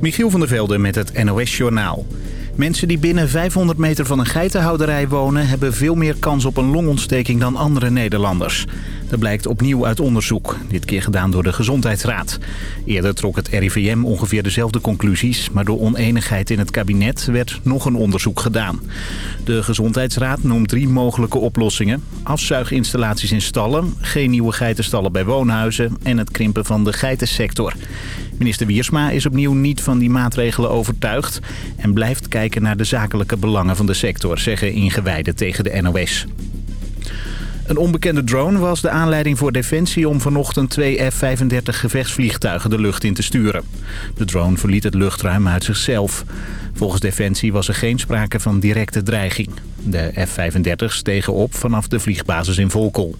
Michiel van der Velde met het NOS-journaal. Mensen die binnen 500 meter van een geitenhouderij wonen... hebben veel meer kans op een longontsteking dan andere Nederlanders. Dat blijkt opnieuw uit onderzoek, dit keer gedaan door de Gezondheidsraad. Eerder trok het RIVM ongeveer dezelfde conclusies... maar door oneenigheid in het kabinet werd nog een onderzoek gedaan. De Gezondheidsraad noemt drie mogelijke oplossingen. Afzuiginstallaties in stallen, geen nieuwe geitenstallen bij woonhuizen... en het krimpen van de geitensector. Minister Wiersma is opnieuw niet van die maatregelen overtuigd... en blijft kijken naar de zakelijke belangen van de sector, zeggen ingewijden tegen de NOS. Een onbekende drone was de aanleiding voor Defensie om vanochtend twee F-35 gevechtsvliegtuigen de lucht in te sturen. De drone verliet het luchtruim uit zichzelf. Volgens Defensie was er geen sprake van directe dreiging. De F-35 stegen op vanaf de vliegbasis in Volkel.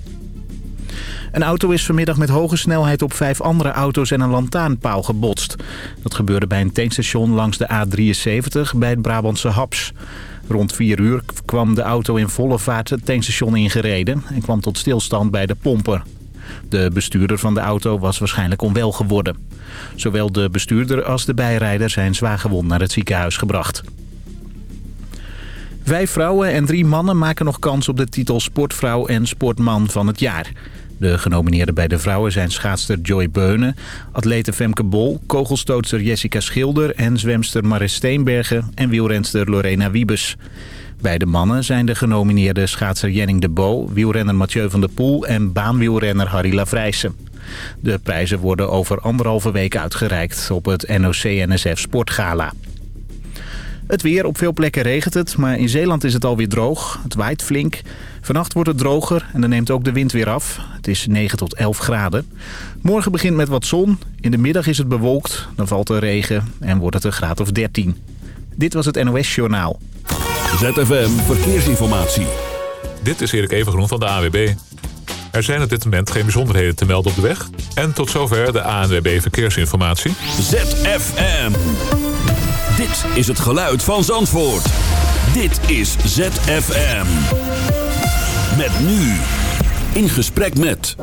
Een auto is vanmiddag met hoge snelheid op vijf andere auto's en een lantaarnpaal gebotst. Dat gebeurde bij een tankstation langs de A73 bij het Brabantse Haps. Rond 4 uur kwam de auto in volle vaart het tankstation ingereden en kwam tot stilstand bij de pomper. De bestuurder van de auto was waarschijnlijk onwel geworden. Zowel de bestuurder als de bijrijder zijn zwaargewond naar het ziekenhuis gebracht. Vijf vrouwen en drie mannen maken nog kans op de titel Sportvrouw en Sportman van het jaar. De genomineerden bij de vrouwen zijn schaatster Joy Beunen, atlete Femke Bol, kogelstootster Jessica Schilder en zwemster Maris Steenbergen en wielrenster Lorena Wiebes. Bij de mannen zijn de genomineerden schaatser Jenning de Bo, wielrenner Mathieu van der Poel en baanwielrenner Harry Lavrijsen. De prijzen worden over anderhalve week uitgereikt op het NOC-NSF Sportgala. Het weer, op veel plekken regent het, maar in Zeeland is het alweer droog. Het waait flink. Vannacht wordt het droger en dan neemt ook de wind weer af. Het is 9 tot 11 graden. Morgen begint met wat zon. In de middag is het bewolkt, dan valt er regen en wordt het een graad of 13. Dit was het NOS Journaal. ZFM Verkeersinformatie. Dit is Erik Evengroen van de AWB. Er zijn op dit moment geen bijzonderheden te melden op de weg. En tot zover de ANWB Verkeersinformatie. ZFM. Dit is het geluid van Zandvoort. Dit is ZFM. Met nu. In gesprek met...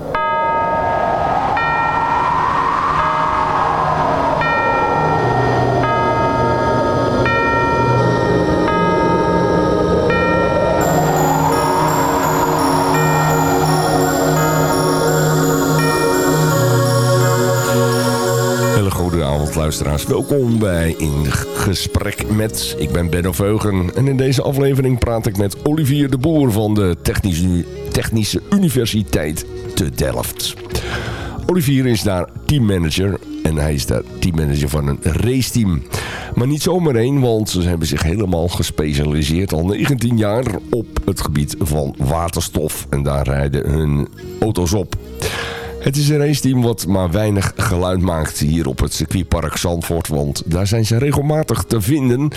luisteraars. Welkom bij In Gesprek met. Ik ben Benno Veugen en in deze aflevering praat ik met Olivier de Boer van de Technische, Technische Universiteit te Delft. Olivier is daar teammanager en hij is daar teammanager van een raceteam. Maar niet zomaar één, want ze hebben zich helemaal gespecialiseerd al 19 jaar op het gebied van waterstof. En daar rijden hun auto's op. Het is een raceteam wat maar weinig geluid maakt hier op het circuitpark Zandvoort. Want daar zijn ze regelmatig te vinden.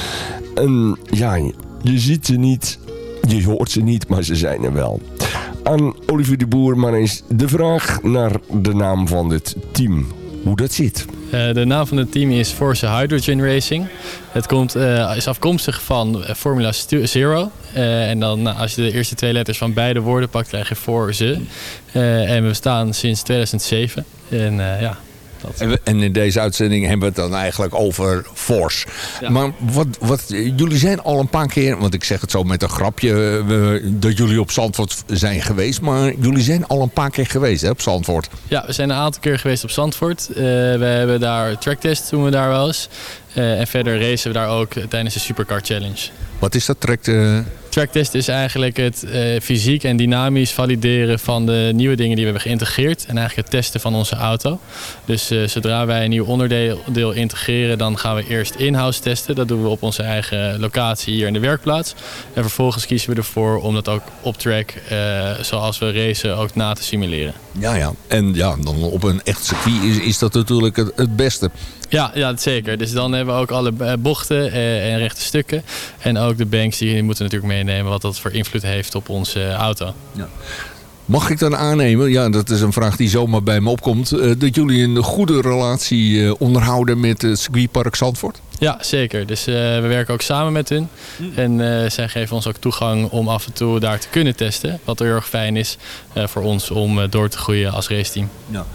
En ja, je ziet ze niet, je hoort ze niet, maar ze zijn er wel. Aan Olivier de Boer maar eens de vraag naar de naam van dit team. Hoe dat zit. Uh, de naam van het team is Forza Hydrogen Racing. Het komt, uh, is afkomstig van Formula Zero. Uh, en dan nou, als je de eerste twee letters van beide woorden pakt, krijg je Forze. en we bestaan sinds 2007. En ja, en, en, in deze uitzending hebben we het dan eigenlijk over Force. Ja. Maar wat, wat, jullie zijn al een paar keer, want ik zeg het zo met een grapje, dat jullie op Zandvoort zijn geweest. Maar jullie zijn al een paar keer geweest hè, op Zandvoort. Ja, we zijn een aantal keer geweest op Zandvoort. We hebben daar tracktest doen we daar wel eens. Uh, en verder racen we daar ook tijdens de Supercar Challenge. Wat is dat track? Tracktest is eigenlijk het uh, fysiek en dynamisch valideren van de nieuwe dingen die we hebben geïntegreerd. En eigenlijk het testen van onze auto. Dus uh, zodra wij een nieuw onderdeel integreren, dan gaan we eerst in-house testen. Dat doen we op onze eigen locatie hier in de werkplaats. En vervolgens kiezen we ervoor om dat ook op track, uh, zoals we racen, ook na te simuleren. Ja, ja. En ja, dan op een echt circuit is, is dat natuurlijk het beste. Ja, ja, zeker. Dus dan hebben we ook alle bochten en rechte stukken. En ook de banks, die moeten natuurlijk meenemen wat dat voor invloed heeft op onze auto. Ja. Mag ik dan aannemen, ja dat is een vraag die zomaar bij me opkomt, dat jullie een goede relatie onderhouden met het circuitpark Zandvoort? Ja, zeker. Dus uh, we werken ook samen met hun. En uh, zij geven ons ook toegang om af en toe daar te kunnen testen. Wat heel erg fijn is uh, voor ons om door te groeien als raceteam. Ja.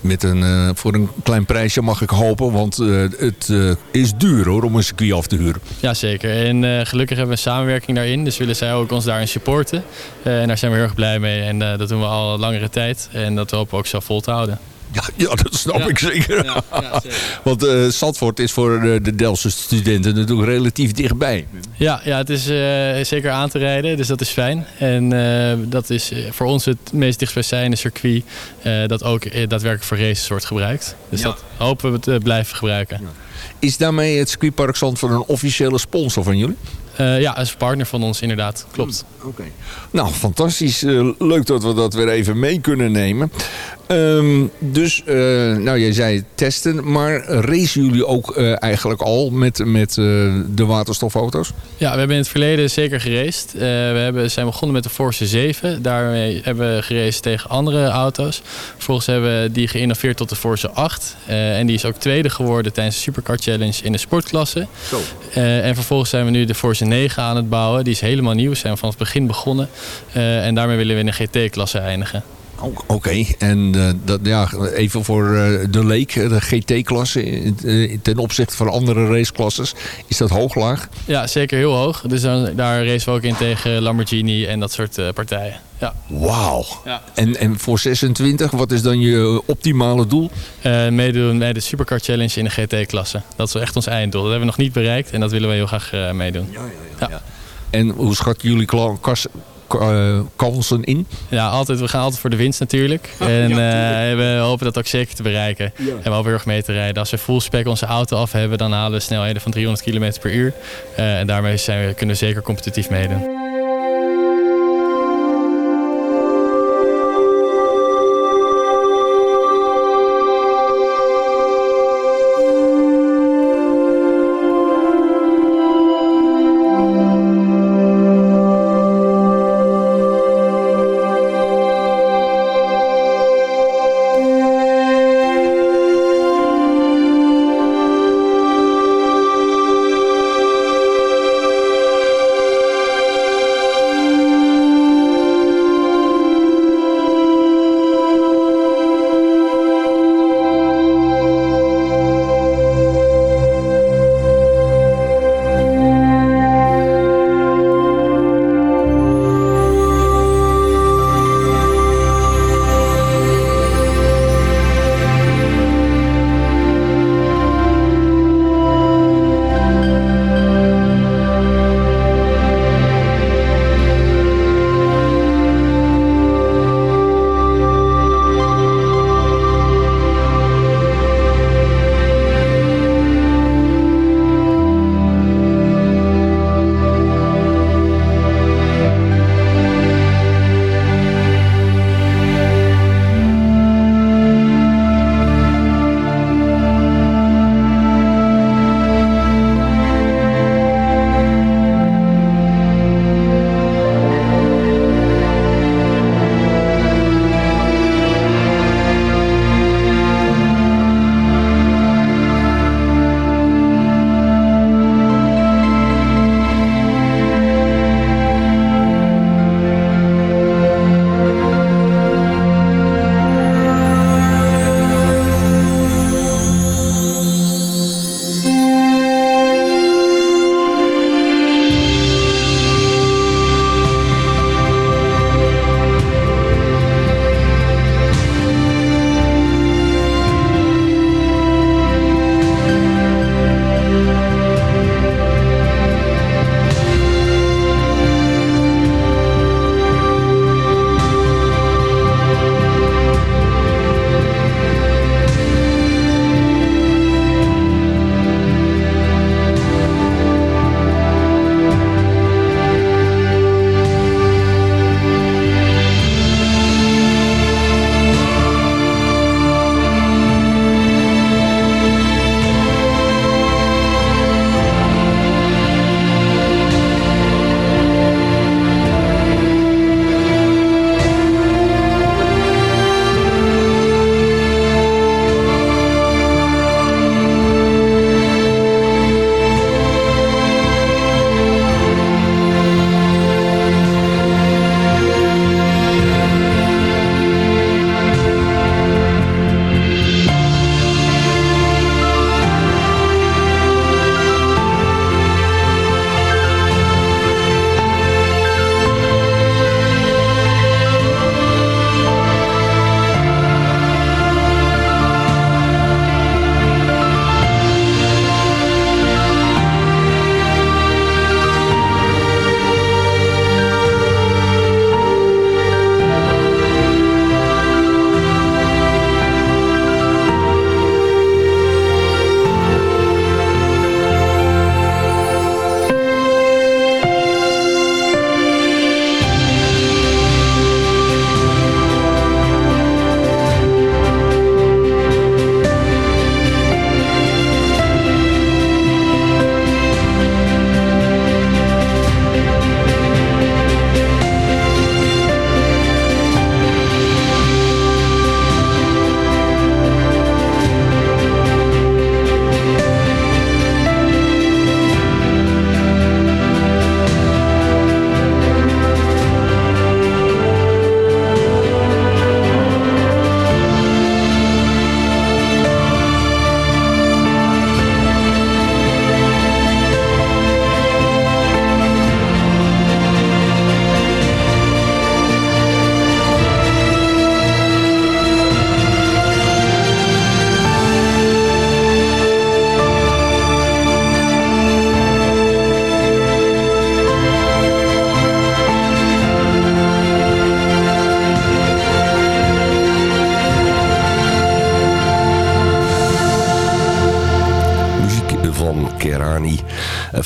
Met een, voor een klein prijsje mag ik hopen, want het is duur hoor om een circuit af te huren. Ja, zeker. En gelukkig hebben we een samenwerking daarin. Dus willen zij ook ons daarin supporten. en daar zijn we heel erg blij mee. En dat doen we al langere tijd. En dat hopen we ook zo vol te houden. Ja, ja, dat snap ik zeker. Ja, ja, zeker. Want uh, Zandvoort is voor de, de Delftse studenten natuurlijk relatief dichtbij. Ja, ja het is uh, zeker aan te rijden, dus dat is fijn. En uh, dat is voor ons het meest dichtstbijzijnde circuit dat ook daadwerkelijk voor races wordt gebruikt. Dus dat hopen we te blijven gebruiken. Is daarmee het circuitpark Zandvoort een officiële sponsor van jullie? Uh, ja, als partner van ons inderdaad. Klopt. Oké. Okay. Nou, fantastisch. Uh, leuk dat we dat weer even mee kunnen nemen. Um, dus, uh, nou jij zei testen, maar racen jullie ook eigenlijk al met, met de waterstofauto's? Ja, we hebben in het verleden zeker geraced. we hebben, zijn begonnen met de Force 7. Daarmee hebben we geraced tegen andere auto's. Vervolgens hebben we die geïnnoveerd tot de Force 8. en die is ook tweede geworden tijdens de Supercar Challenge in de sportklasse. Zo. en vervolgens zijn we nu de Force 9 aan het bouwen. Die is helemaal nieuw. Zijn we vanaf het begin begonnen. En daarmee willen we in de GT-klasse eindigen. Oké, okay. en uh, dat, ja, even voor uh, de leek, de GT-klasse ten opzichte van andere raceklasses. Is dat hoog, laag? Ja, zeker heel hoog. Dus dan, daar racen we ook in tegen Lamborghini en dat soort partijen. Ja. Wauw. Ja. En, en voor 26, wat is dan je optimale doel? Uh, meedoen bij de Supercar Challenge in de GT-klasse. Dat is echt ons einddoel. Dat hebben we nog niet bereikt en dat willen we heel graag uh, meedoen. Ja, ja, ja, En hoe schat jullie kas, uh, kansen in? Ja, altijd, we gaan altijd voor de winst natuurlijk. en uh, we hopen dat ook zeker te bereiken. En we hopen heel erg mee te rijden. Als we full spec onze auto af hebben, dan halen we snelheden van 300 km per uur. Uh, en daarmee zijn we, kunnen we zeker competitief meedoen.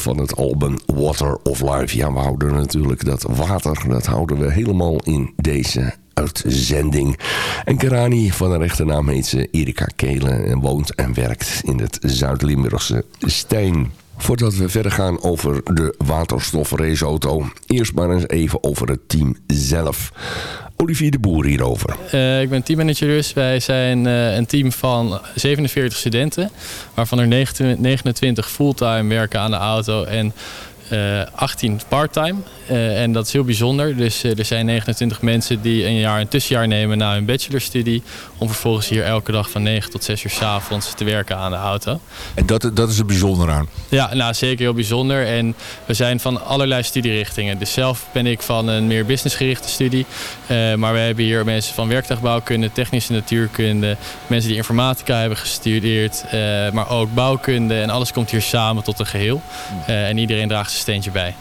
Van het album Water of Life. Ja, we houden natuurlijk dat water, dat houden we helemaal in deze uitzending. En Kerani, van de rechternaam heet ze Erika Kelen en woont en werkt in het Zuid-Limburgse Stijn. Voordat we verder gaan over de waterstofraceauto, eerst maar eens even over het team zelf. Olivier de Boer hierover. Uh, ik ben teammanager dus. Wij zijn uh, een team van 47 studenten, waarvan er 29 fulltime werken aan de auto en 18 parttime. Uh, en dat is heel bijzonder. Dus uh, er zijn 29 mensen die een jaar een tussenjaar nemen na hun bachelorstudie. Om vervolgens hier elke dag van 9 tot 6 uur s avonds te werken aan de auto. En dat, dat is er bijzonder aan? Ja, nou zeker heel bijzonder. En we zijn van allerlei studierichtingen. Dus zelf ben ik van een meer businessgerichte studie. Uh, maar we hebben hier mensen van werktuigbouwkunde, technische natuurkunde. Mensen die informatica hebben gestudeerd. maar ook bouwkunde. En alles komt hier samen tot een geheel. en iedereen draagt steentje bij.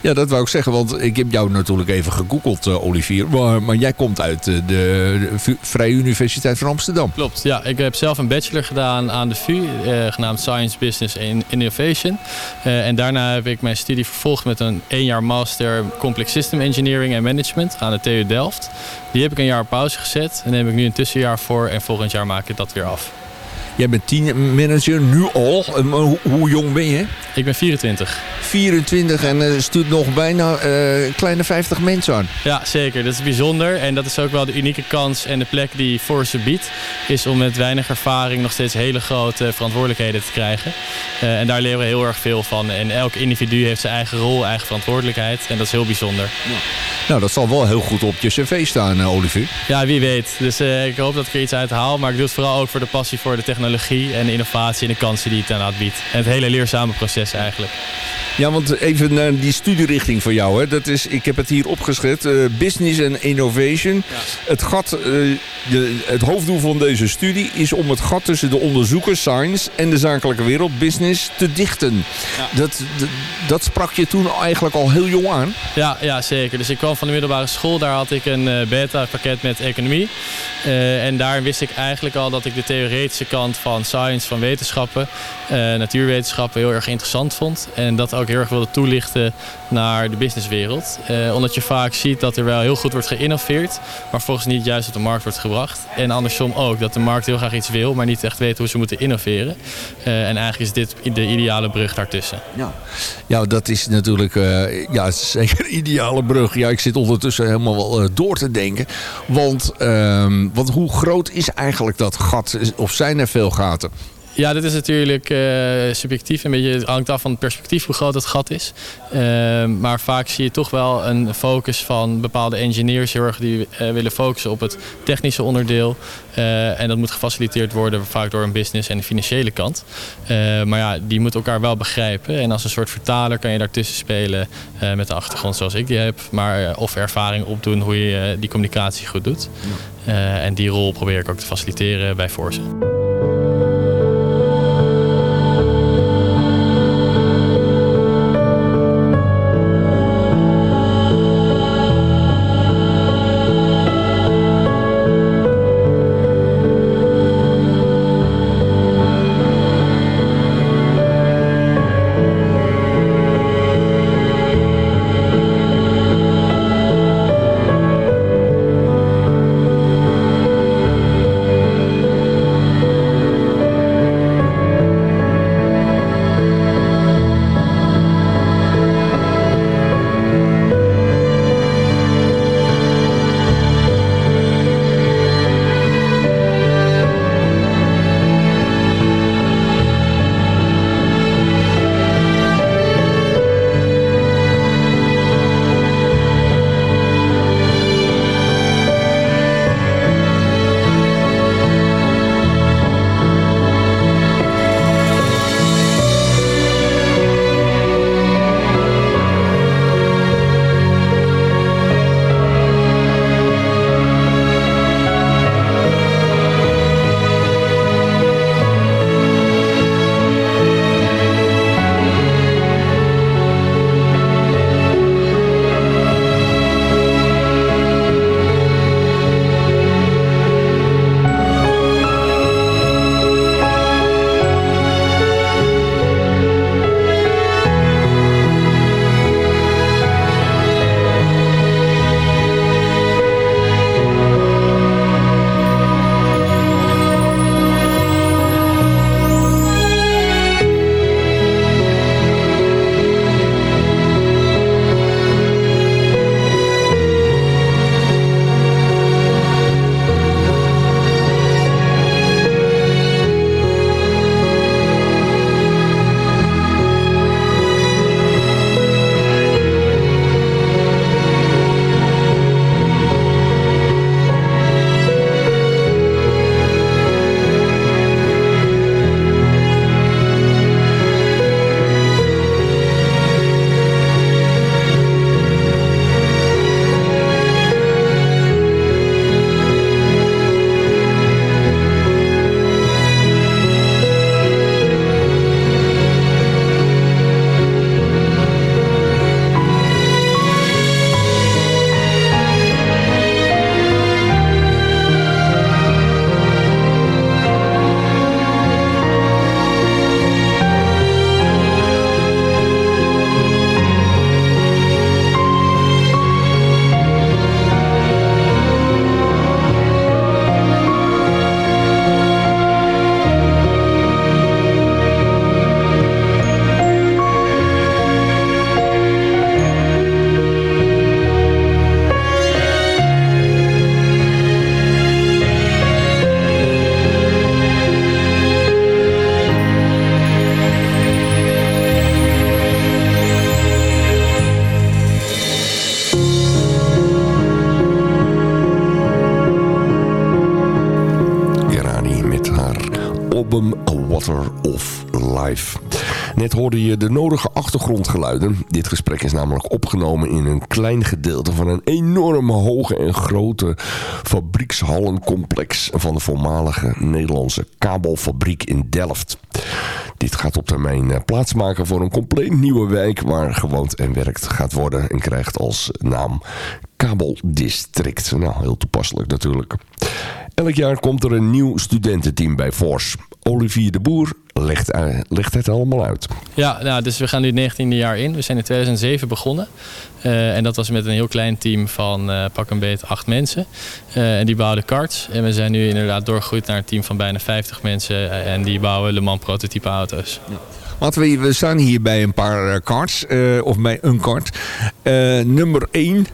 Ja, dat wou ik zeggen, want ik heb jou natuurlijk even gegoogeld, uh, Olivier. Maar, maar, jij komt uit de, de Vrije Universiteit van Amsterdam. Klopt, ja. Ik heb zelf een bachelor gedaan aan de VU, uh, genaamd Science, Business and Innovation. En daarna heb ik mijn studie vervolgd met een één jaar master Complex System Engineering en Management aan de TU Delft. Die heb ik een jaar pauze gezet en daar heb ik nu een tussenjaar voor en volgend jaar maak ik dat weer af. Jij bent teammanager, nu al. Hoe, hoe, jong ben je? Ik ben 24. 24 en er uh, stuurt nog bijna uh, kleine 50 mensen aan. Ja, zeker. Dat is bijzonder. En dat is ook wel de unieke kans en de plek die Force biedt. Is om met weinig ervaring nog steeds hele grote verantwoordelijkheden te krijgen. Uh, en daar leren we heel erg veel van. En elk individu heeft zijn eigen rol, eigen verantwoordelijkheid. En dat is heel bijzonder. Ja. Nou, dat zal wel heel goed op je cv staan, Olivier. Ja, wie weet. Dus ik hoop dat ik er iets uit haal. Maar ik doe het vooral ook voor de passie voor de technologie en de innovatie en de kansen die het daarna biedt. En het hele leerzame proces eigenlijk. Ja, want even naar die studierichting van jou. Hè. Dat is, ik heb het hier opgeschreven. Uh, business and Innovation. Ja. Het, gat, uh, de, het hoofddoel van deze studie is om het gat tussen de onderzoekers, science en de zakelijke wereld, business, te dichten. Ja. Dat, dat, dat, sprak je toen eigenlijk al heel jong aan? Ja, ja, zeker. Dus ik kwam van de middelbare school. Daar had ik een uh, beta-pakket met economie. en daar wist ik eigenlijk al dat ik de theoretische kant van science, van wetenschappen, natuurwetenschappen heel erg interessant vond. En dat ook heel erg wilde toelichten naar de businesswereld. Eh, omdat je vaak ziet dat er wel heel goed wordt geïnnoveerd, maar volgens niet juist op de markt wordt gebracht. En andersom ook, dat de markt heel graag iets wil, maar niet echt weet hoe ze moeten innoveren. En eigenlijk is dit de ideale brug daartussen. Ja, ja dat is natuurlijk ja, zeker een ideale brug. Ja, ik zit ondertussen helemaal wel door te denken. Want, ehm, want hoe groot is eigenlijk dat gat? Of zijn er veel gaten? Ja, dit is natuurlijk uh, subjectief. Een beetje, het hangt af van het perspectief hoe groot het gat is. Uh, maar vaak zie je toch wel een focus van bepaalde engineers heel erg die uh, willen focussen op het technische onderdeel. en dat moet gefaciliteerd worden vaak door een business en de financiële kant. maar ja, die moeten elkaar wel begrijpen. En als een soort vertaler kan je daartussen spelen met de achtergrond zoals ik die heb. Maar of ervaring opdoen hoe je die communicatie goed doet. En die rol probeer ik ook te faciliteren bij Force. Hoorde je de nodige achtergrondgeluiden. Dit gesprek is namelijk opgenomen in een klein gedeelte van een enorme hoge en grote fabriekshallencomplex van de voormalige Nederlandse kabelfabriek in Delft. Dit gaat op termijn eh, plaatsmaken voor een compleet nieuwe wijk waar gewoond en werkt gaat worden en krijgt als naam Kabeldistrict. Nou, heel toepasselijk natuurlijk. Elk jaar komt er een nieuw studententeam bij Force. Olivier de Boer legt, uh, legt het allemaal uit. Ja, nou, dus we gaan nu het 19e jaar in. We zijn in 2007 begonnen. Uh, en dat was met een heel klein team van uh, pak een beet acht mensen. en die bouwden karts. En we zijn nu inderdaad doorgegroeid naar een team van bijna 50 mensen. en die bouwen Le Mans prototype auto's. Ja. Want we, we staan hier bij een paar karts. of bij een kart. nummer 1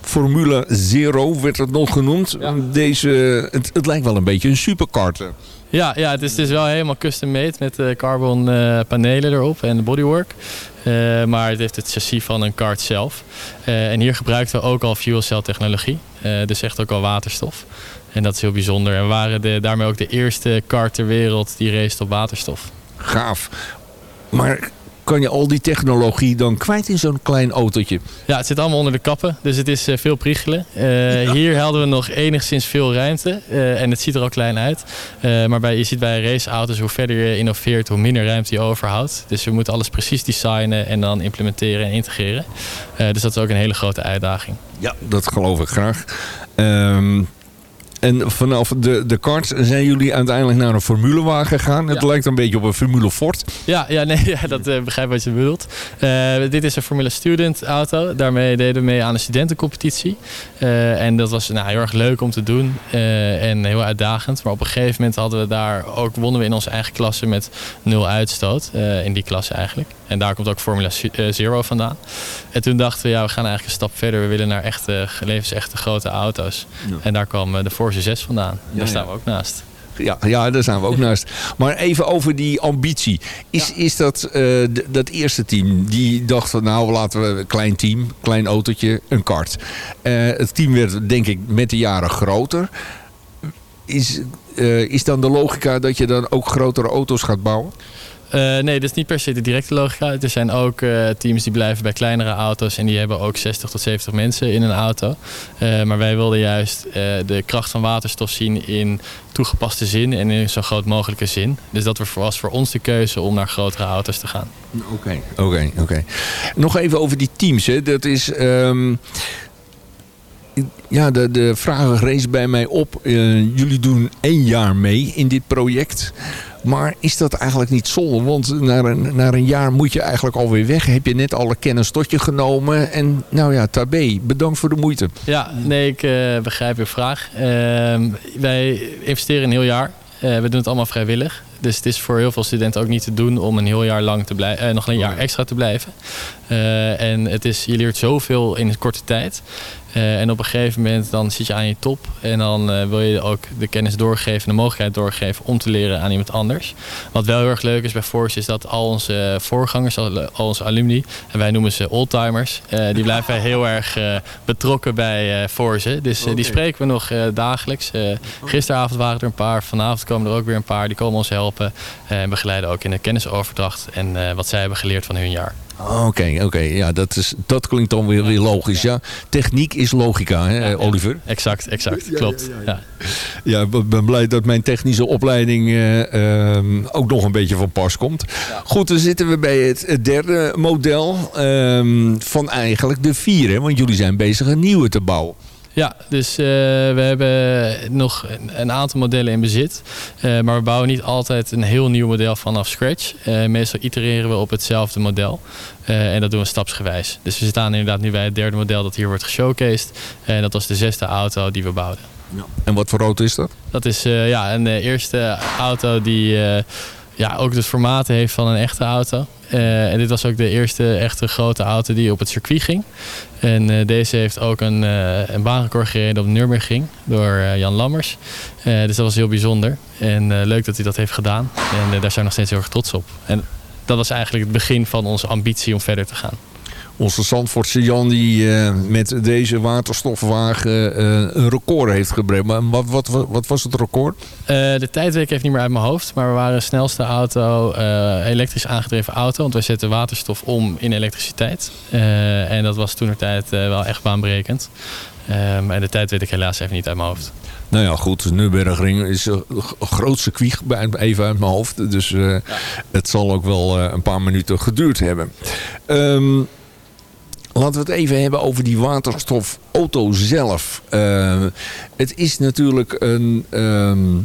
Formule Zero werd het nog genoemd. Ja. Deze, het, het, lijkt wel een beetje een superkart. Ja, ja het, is, is wel helemaal custom made met uh, carbon uh, panelen erop en bodywork. Uh, maar het heeft het chassis van een kart zelf. en hier gebruikten we ook al fuel cell technologie. dus echt ook al waterstof. En dat is heel bijzonder. En we waren de, daarmee ook de eerste kart ter wereld die race op waterstof. Gaaf. Maar kan je al die technologie dan kwijt in zo'n klein autootje? Ja, het zit allemaal onder de kappen, dus het is uh, veel priegelen. Uh, ja. Hier hadden we nog enigszins veel ruimte uh, en het ziet er ook klein uit. maar bij, je ziet bij raceauto's hoe verder je innoveert, hoe minder ruimte je overhoudt. Dus we moeten alles precies designen en dan implementeren en integreren. dus dat is ook een hele grote uitdaging. Ja, dat geloof ik graag. Um, en vanaf de, de kart zijn jullie uiteindelijk naar een formulewagen gegaan. Het lijkt een beetje op een Formule Ford. Ja, ja, nee, ja, dat uh, begrijp wat je bedoelt. Uh, dit is een Formule Student auto. Daarmee deden we mee aan een studentencompetitie. Uh, en dat was nou, heel erg leuk om te doen. en heel uitdagend. Maar op een gegeven moment hadden we daar ook, wonnen we in onze eigen klasse met nul uitstoot. in die klasse eigenlijk. En daar komt ook Formula Zero vandaan. En toen dachten we, ja, we gaan eigenlijk een stap verder. We willen naar echte, levensechte grote auto's. Ja. En daar kwam de Force 6 vandaan. Daar staan we ook naast. Ja, ja, daar staan we ook naast. Maar even over die ambitie. Is, ja. is dat uh, dat eerste team die dacht van nou laten we een klein team, klein autootje, een kart. Uh, het team werd denk ik met de jaren groter. Is, uh, is dan de logica dat je dan ook grotere auto's gaat bouwen? Uh, nee, dat is niet per se de directe logica. Er zijn ook uh, teams die blijven bij kleinere auto's en die hebben ook 60 tot 70 mensen in een auto. Uh, maar wij wilden juist de kracht van waterstof zien in toegepaste zin en in zo groot mogelijke zin. Dus dat was voor ons de keuze om naar grotere auto's te gaan. Oké, oké, oké. Nog even over die teams. Hè. Dat is... Um ja, de, de vraag rees bij mij op. Jullie doen één jaar mee in dit project. Maar is dat eigenlijk niet zonde? Want na een, na een jaar moet je eigenlijk alweer weg. Heb je net alle kennis tot je genomen. En nou ja, tabé, bedankt voor de moeite. Ja, nee, ik uh, begrijp je vraag. Uh, wij investeren een heel jaar. Uh, we doen het allemaal vrijwillig. Dus het is voor heel veel studenten ook niet te doen om een heel jaar lang te blijven, uh, nog een jaar extra te blijven. Uh, en het is, je leert zoveel in een korte tijd. Uh, en op een gegeven moment dan zit je aan je top. En dan uh, wil je ook de kennis doorgeven, de mogelijkheid doorgeven om te leren aan iemand anders. Wat wel heel erg leuk is bij Force is dat al onze voorgangers, al, al onze alumni, en wij noemen ze oldtimers, uh, die blijven heel erg betrokken bij Force. Dus okay. die spreken we nog dagelijks. gisteravond waren er een paar, vanavond komen er ook weer een paar. Die komen ons helpen en begeleiden ook in de kennisoverdracht en wat zij hebben geleerd van hun jaar. Oké, okay, oké. Okay. Ja, dat, is, dat klinkt dan weer, weer logisch. Ja. Techniek is logica, hè, ja, Oliver? Exact, exact. Klopt. Ja, ja, ik ben blij dat mijn technische opleiding uh, um, ook nog een beetje van pas komt. Goed, dan zitten we bij het, het derde model um, van eigenlijk de vier. Hè, want jullie zijn bezig een nieuwe te bouwen. Ja, dus uh, we hebben nog een aantal modellen in bezit. Uh, maar we bouwen niet altijd een heel nieuw model vanaf scratch. Uh, meestal itereren we op hetzelfde model. en dat doen we stapsgewijs. Dus we staan inderdaad nu bij het derde model dat hier wordt geshowcased. En dat was de zesde auto die we bouwden. Ja. En wat voor auto is dat? Dat is ja, een eerste auto die ja, ook het formaat heeft van een echte auto. Uh, en dit was ook de eerste echte grote auto die op het circuit ging. En uh, deze heeft ook een, uh, een baanrecord gereden op Nürburgring door Jan Lammers. dus dat was heel bijzonder. En leuk dat hij dat heeft gedaan. En daar zijn we nog steeds heel erg trots op. En dat was eigenlijk het begin van onze ambitie om verder te gaan. Onze Zandvoortse Jan die eh, met deze waterstofwagen eh, een record heeft gebreid. Maar wat, wat, wat, wat was het record? Eh, de tijd weet ik even niet meer uit mijn hoofd. Maar we waren de snelste auto, elektrisch aangedreven auto. Want wij zetten waterstof om in elektriciteit. En dat was toen tijd wel echt baanbrekend. Ehm, en de tijd weet ik helaas even niet uit mijn hoofd. Nou ja, goed, Nürburgring is een groot circuit, even uit mijn hoofd. Dus het zal ook wel een paar minuten geduurd hebben. Ehm, laten we het even hebben over die waterstofauto zelf. Eh, het is natuurlijk een... ehm,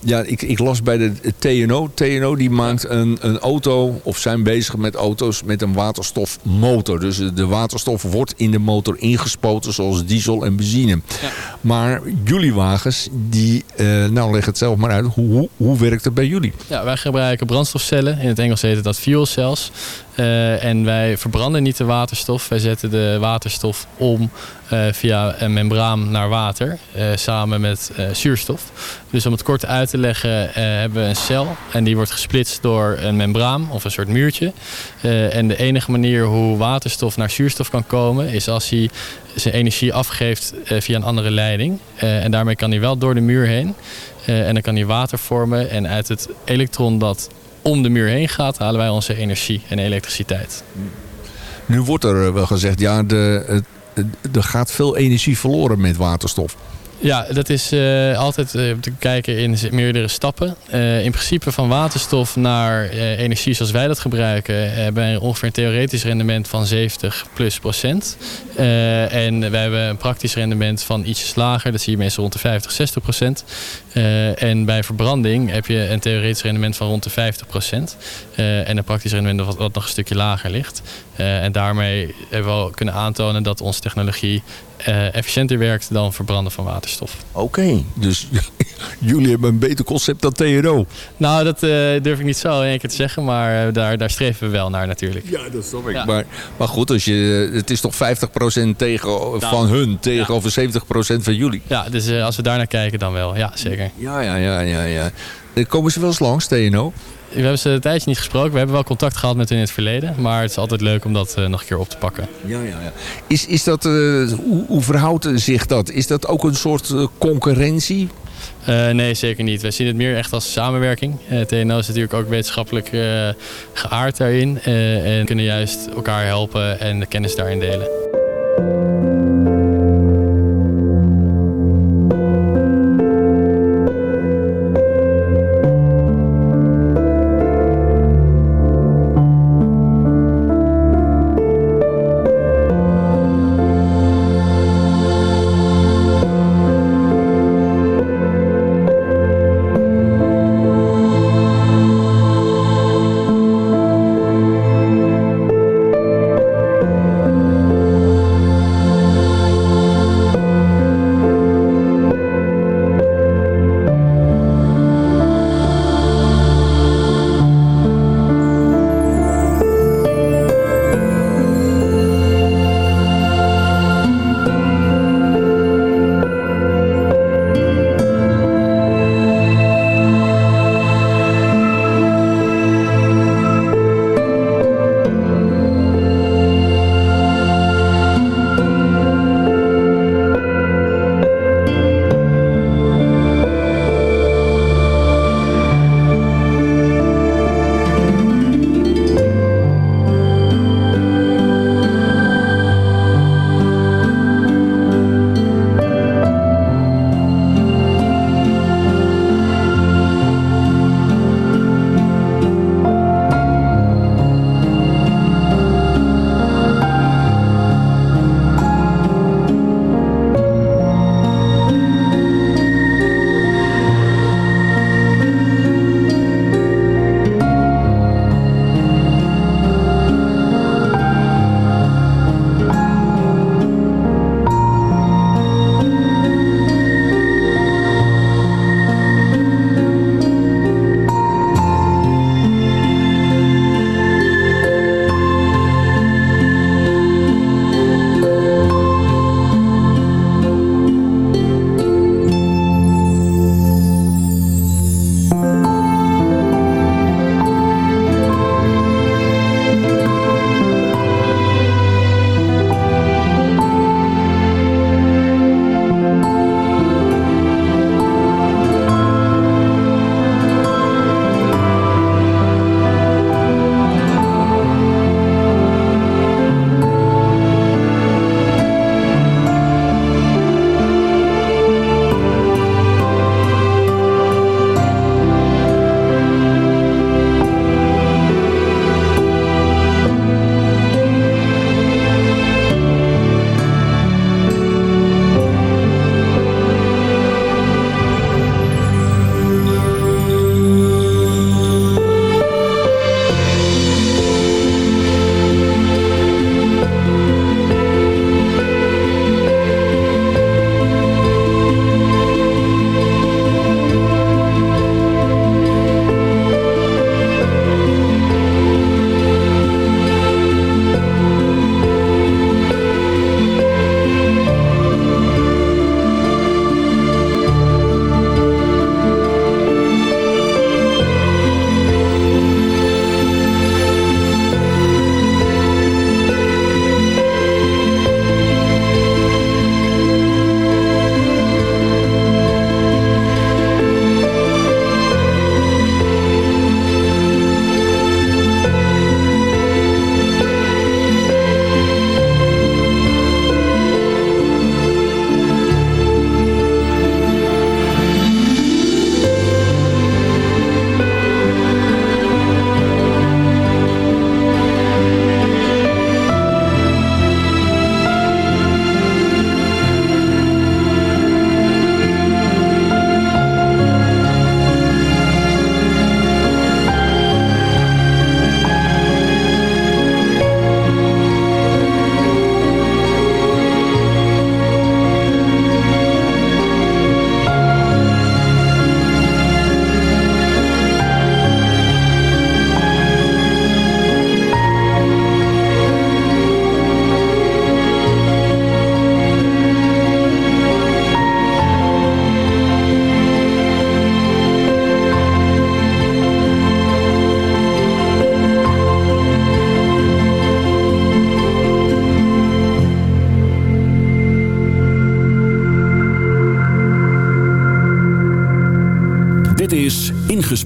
ja, ik, ik las bij de TNO. TNO die maakt een, een auto, of zijn bezig met auto's met een waterstofmotor. Dus de waterstof wordt in de motor ingespoten zoals diesel en benzine. Maar jullie wagens, die, eh, nou leg het zelf maar uit. Hoe, hoe, hoe werkt het bij jullie? Ja, wij gebruiken brandstofcellen. In het Engels heet het dat fuel cells. Eh, en wij verbranden niet de waterstof. Wij zetten de waterstof om eh, via een membraan naar water. eh, samen met zuurstof. Dus om het kort uit te leggen hebben we een cel. En die wordt gesplitst door een membraan of een soort muurtje. En de enige manier hoe waterstof naar zuurstof kan komen... is als hij zijn energie afgeeft via een andere leiding. En daarmee kan hij wel door de muur heen. En dan kan hij water vormen. En uit het elektron dat om de muur heen gaat, halen wij onze energie en elektriciteit. Nu wordt er eh, wel gezegd, ja, de, het- het- er gaat veel energie verloren met waterstof. Ja, dat is eh, altijd eh, te kijken in meerdere stappen. Eh, in principe van waterstof naar energie zoals wij dat gebruiken... hebben wij ongeveer een theoretisch rendement van 70 plus procent. En wij hebben een praktisch rendement van ietsjes lager. Dat zie je meestal rond de 50, 60 procent. En bij verbranding heb je een theoretisch rendement van rond de 50 procent. En een praktisch rendement wat, wat nog een stukje lager ligt. En daarmee hebben we al kunnen aantonen dat onze technologie eh, efficiënter werkt dan verbranden van waterstof. Oké. Dus jullie hebben een beter concept dan TNO. Nou, dat eh, durf ik niet zo in één keer te zeggen, maar eh, daar, daar streven we wel naar natuurlijk. Ja, dat snap ik. Ja. Maar, maar goed, als je, het is toch 50% tegen, van hun tegenover 70% van jullie. Ja, dus als we daar naar kijken dan wel. Ja, zeker. Ja, ja, ja, ja, ja. Komen ze wel eens langs, TNO? We hebben ze een tijdje niet gesproken. We hebben wel contact gehad met hun in het verleden, maar het is altijd leuk om dat eh, nog een keer op te pakken. Ja, ja, ja. Is, is dat, eh, hoe, hoe verhoudt zich dat? Is dat ook een soort eh, concurrentie? Nee, zeker niet. Wij zien het meer echt als samenwerking. Eh, TNO is natuurlijk ook wetenschappelijk geaard daarin en kunnen juist elkaar helpen en de kennis daarin delen.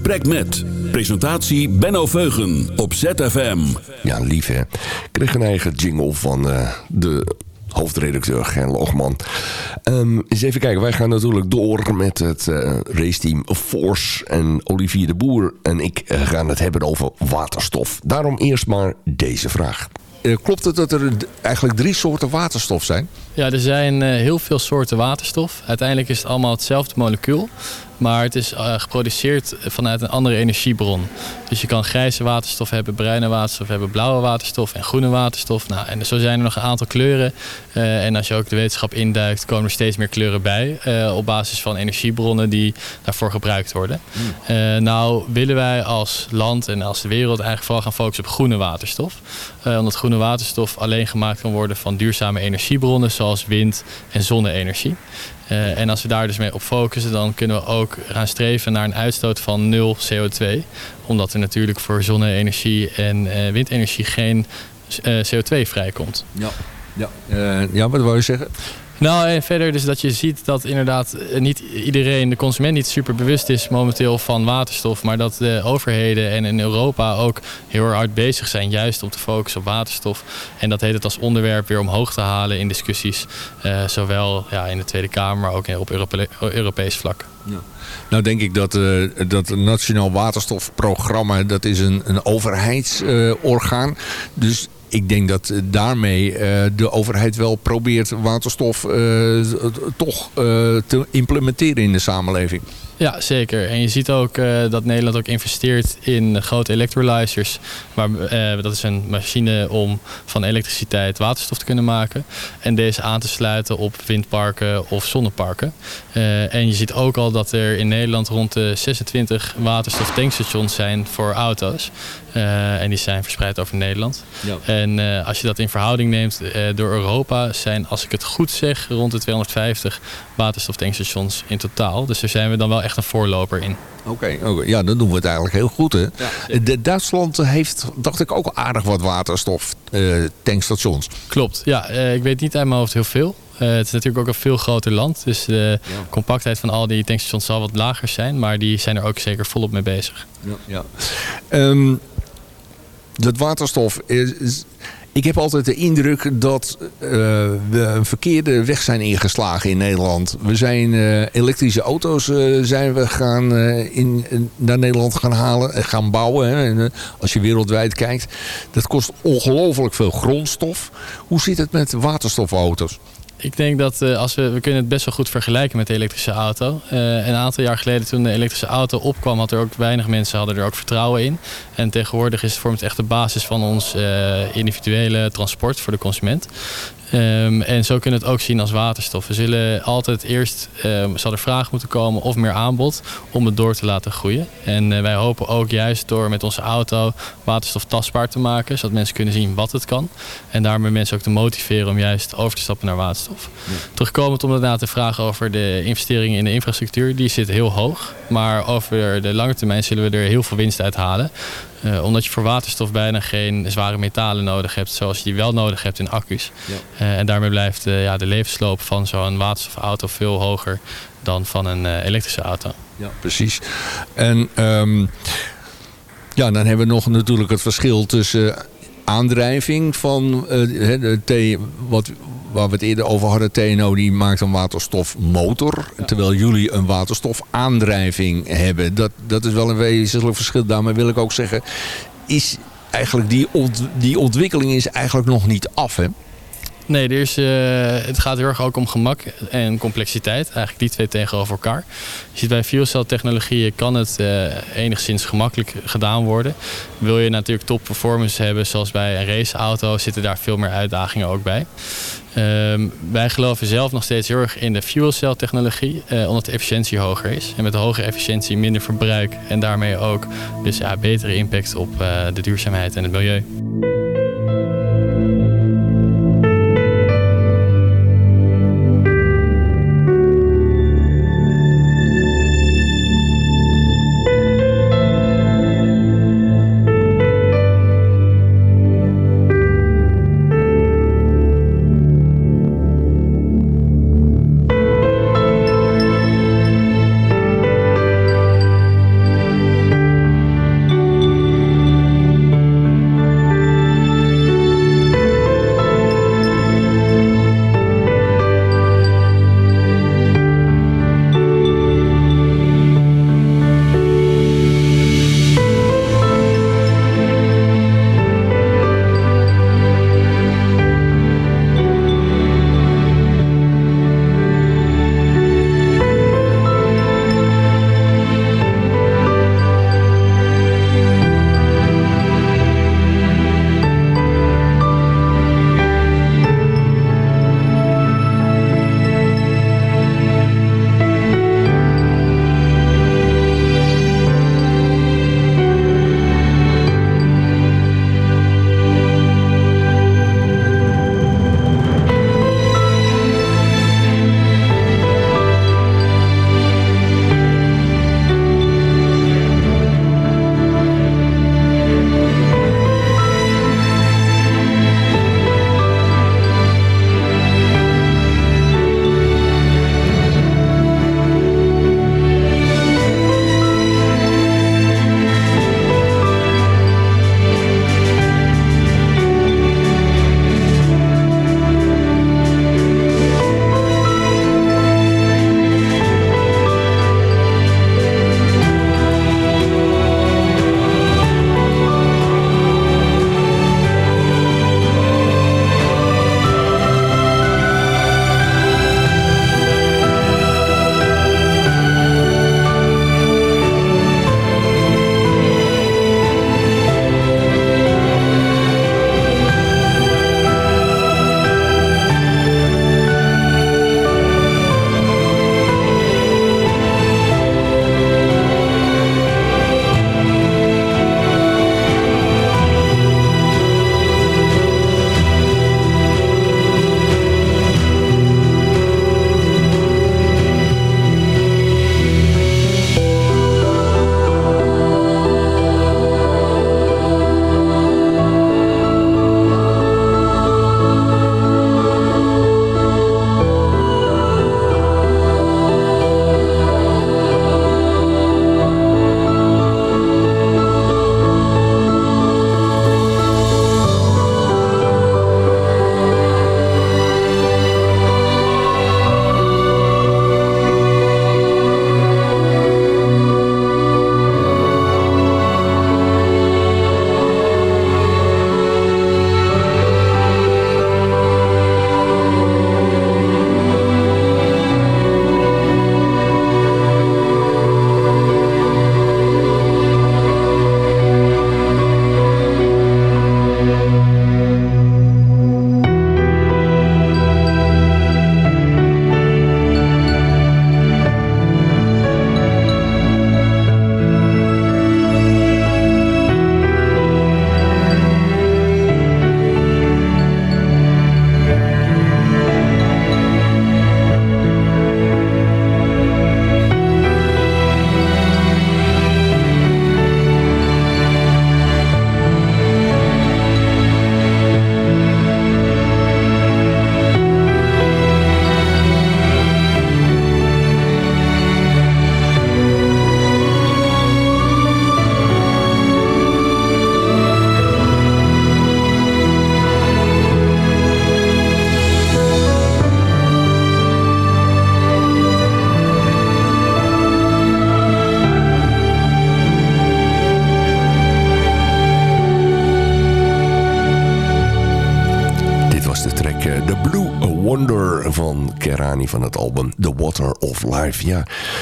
Gesprek met. Presentatie Benno Veugen op ZFM. Ja, lief hè. Ik kreeg een eigen jingle van uh, de hoofdredacteur Ger Loogman. Um, eens even kijken, wij gaan natuurlijk door met het uh, raceteam Force. En Olivier de Boer en ik uh, gaan het hebben over waterstof. Daarom eerst maar deze vraag. Uh, klopt het dat er eigenlijk drie soorten waterstof zijn? Ja, er zijn heel veel soorten waterstof. Uiteindelijk is het allemaal hetzelfde molecuul. Maar het is uh, geproduceerd vanuit een andere energiebron. Dus je kan grijze waterstof hebben, bruine waterstof hebben, blauwe waterstof en groene waterstof. Nou, en zo zijn er nog een aantal kleuren. Uh, en als je ook de wetenschap induikt, komen er steeds meer kleuren bij. Uh, op basis van energiebronnen die daarvoor gebruikt worden. Mm. nou willen wij als land en als de wereld eigenlijk vooral gaan focussen op groene waterstof. omdat groene waterstof alleen gemaakt kan worden van duurzame energiebronnen zoals wind- en zonne-energie. Uh, en als we daar dus mee op focussen, dan kunnen we ook gaan streven naar een uitstoot van nul CO2. Omdat er natuurlijk voor zonne-energie en uh, windenergie geen uh, CO2 vrijkomt. Ja, ja. ja wat wou je zeggen? Nou, en verder dus dat je ziet dat inderdaad niet iedereen, de consument, niet super bewust is momenteel van waterstof. Maar dat de overheden en in Europa ook heel hard bezig zijn juist om te focussen op waterstof. En dat heet het als onderwerp weer omhoog te halen in discussies. Uh, zowel ja, in de Tweede Kamer, maar ook op Europe Europees vlak. Ja. Nou denk ik dat uh, dat Nationaal Waterstofprogramma, dat is een, een overheidsorgaan. Dus ik denk dat eh, daarmee uh, de overheid wel probeert waterstof uh, toch te implementeren in de samenleving. Ja, zeker. En je ziet ook dat Nederland ook investeert in grote electrolyzers. Maar, dat is een machine om van elektriciteit waterstof te kunnen maken. En deze aan te sluiten op windparken of zonneparken. En je ziet ook al dat er in Nederland rond de 26 waterstoftankstations zijn voor auto's. En die zijn verspreid over Nederland. Ja. En als je dat in verhouding neemt door Europa zijn, als ik het goed zeg, rond de 250 waterstoftankstations in totaal. Dus daar zijn we dan wel echt een voorloper in. Oké, okay, okay. ja, dan doen we het eigenlijk heel goed. Hè? Ja, de, Duitsland heeft, dacht ik, ook aardig wat waterstof uh, tankstations. Klopt, ja. Uh, ik weet niet uit mijn hoofd heel veel. Uh, het is natuurlijk ook een veel groter land. Dus de ja. compactheid van al die tankstations zal wat lager zijn. Maar die zijn er ook zeker volop mee bezig. Ja, ja. Um, dat waterstof is, ik heb altijd de indruk dat uh, we een verkeerde weg zijn ingeslagen in Nederland. We zijn uh, elektrische auto's uh, zijn we gaan, in, naar Nederland gaan halen en gaan bouwen. Hè. En, als je wereldwijd kijkt, dat kost ongelooflijk veel grondstof. Hoe zit het met waterstofauto's? Ik denk dat uh, als we, we kunnen het best wel goed vergelijken met de elektrische auto. Uh, een aantal jaar geleden toen de elektrische auto opkwam, had er ook weinig mensen hadden er ook vertrouwen in. En tegenwoordig is het vormt echt de basis van ons uh, individuele transport voor de consument. Um, en zo kunnen we het ook zien als waterstof. We zullen altijd eerst, um, zal er vraag moeten komen of meer aanbod om het door te laten groeien. En uh, wij hopen ook juist door met onze auto waterstof tastbaar te maken, zodat mensen kunnen zien wat het kan. En daarmee mensen ook te motiveren om juist over te stappen naar waterstof. Ja. Terugkomend om daarna te vragen over de investeringen in de infrastructuur, die zit heel hoog. Maar over de lange termijn zullen we er heel veel winst uit halen. Uh, omdat je voor waterstof bijna geen zware metalen nodig hebt, zoals je die wel nodig hebt in accu's. Ja. Uh, en daarmee blijft uh, ja, de levensloop van zo'n waterstofauto veel hoger dan van een elektrische auto. Ja, precies. En um, ja, dan hebben we nog natuurlijk het verschil tussen aandrijving van de T, wat, waar we het eerder over hadden, TNO die maakt een waterstofmotor. Ja. Terwijl jullie een waterstofaandrijving hebben. Dat, dat is wel een wezenlijk verschil. Daarmee wil ik ook zeggen, is eigenlijk die, ont, die ontwikkeling is eigenlijk nog niet af. Hè? Nee, er is, uh, het gaat heel erg ook om gemak en complexiteit. Eigenlijk die twee tegenover elkaar. Je ziet bij fuelceltechnologieën kan het uh, enigszins gemakkelijk gedaan worden. Wil je natuurlijk top performance hebben zoals bij een raceauto zitten daar veel meer uitdagingen ook bij. Um, wij geloven zelf nog steeds heel erg in de fuel technologie, uh, omdat de efficiëntie hoger is. En met hogere efficiëntie minder verbruik en daarmee ook dus ja, betere impact op de duurzaamheid en het milieu.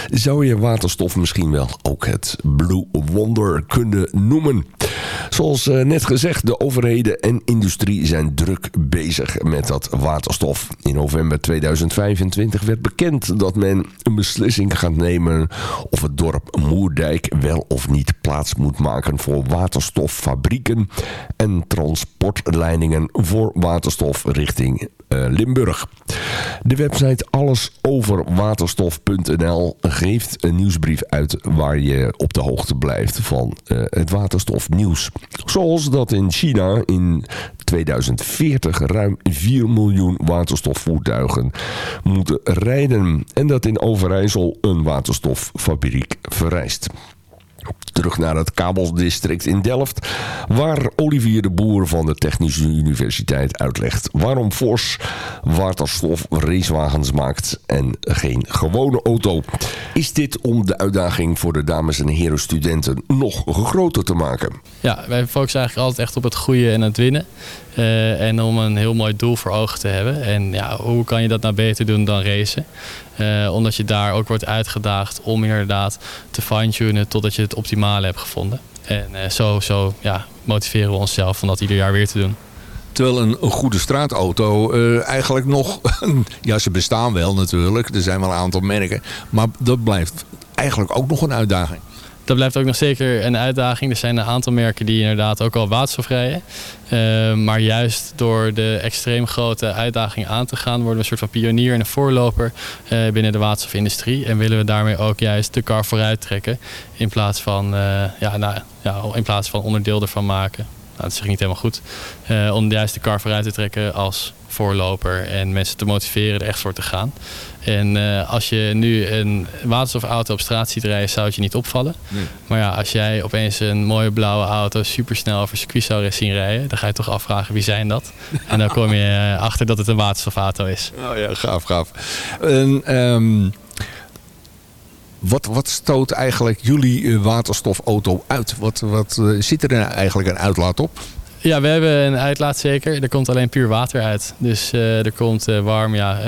Zou je waterstof misschien wel ook het Blue Wonder kunnen noemen? Zoals eh, net gezegd, de overheden en industrie zijn druk bezig met dat waterstof. In november 2025 werd bekend dat men een beslissing gaat nemen of het dorp Moerdijk wel of niet plaats moet maken voor waterstoffabrieken en transportleidingen voor waterstof richting Limburg. De website allesoverwaterstof.nl geeft een nieuwsbrief uit waar je op de hoogte blijft van uh, het waterstofnieuws. Zoals dat in China in 2040 ruim 4 miljoen waterstofvoertuigen moeten rijden. En dat in Overijssel een waterstoffabriek vereist. Terug naar het kabeldistrict in Delft, waar Olivier de Boer van de Technische Universiteit uitlegt waarom Fors waterstof racewagens maakt en geen gewone auto. Is dit om de uitdaging voor de dames en heren studenten nog groter te maken? Ja, wij focussen eigenlijk altijd echt op het goede en het winnen. Uh, en om een heel mooi doel voor ogen te hebben. En ja, hoe kan je dat nou beter doen dan racen? Uh, omdat je daar ook wordt uitgedaagd om inderdaad te fine-tunen totdat je het optimale hebt gevonden. En uh, zo, zo ja, motiveren we onszelf om dat ieder jaar weer te doen. Terwijl een, goede straatauto uh, eigenlijk nog... ja, ze bestaan wel natuurlijk. Er zijn wel een aantal merken. Maar dat blijft eigenlijk ook nog een uitdaging dat blijft ook nog zeker een uitdaging. Er zijn een aantal merken die inderdaad ook al waterstof rijden. Uh, maar juist door de extreem grote uitdaging aan te gaan, worden we een soort van pionier en een voorloper uh, binnen de waterstofindustrie. En willen we daarmee ook juist de kar vooruit trekken. In plaats van, uh, ja, nou, ja, in plaats van onderdeel ervan maken. Nou, dat niet helemaal goed. om juist de kar vooruit te trekken als voorloper en mensen te motiveren er echt voor te gaan. En uh, als je nu een waterstofauto op straat ziet rijden, zou het je niet opvallen. Nee. Maar ja, als jij opeens een mooie blauwe auto supersnel over circuit zou zien rijden, dan ga je toch afvragen wie zijn dat? en dan kom je uh, achter dat het een waterstofauto is. Oh ja, gaaf, gaaf. En, um, wat, wat stoot eigenlijk jullie waterstofauto uit? Wat, wat, uh, zit er eigenlijk een uitlaat op? Ja, we hebben een uitlaat zeker. Er komt alleen puur water uit. Dus uh, er komt warm, ja,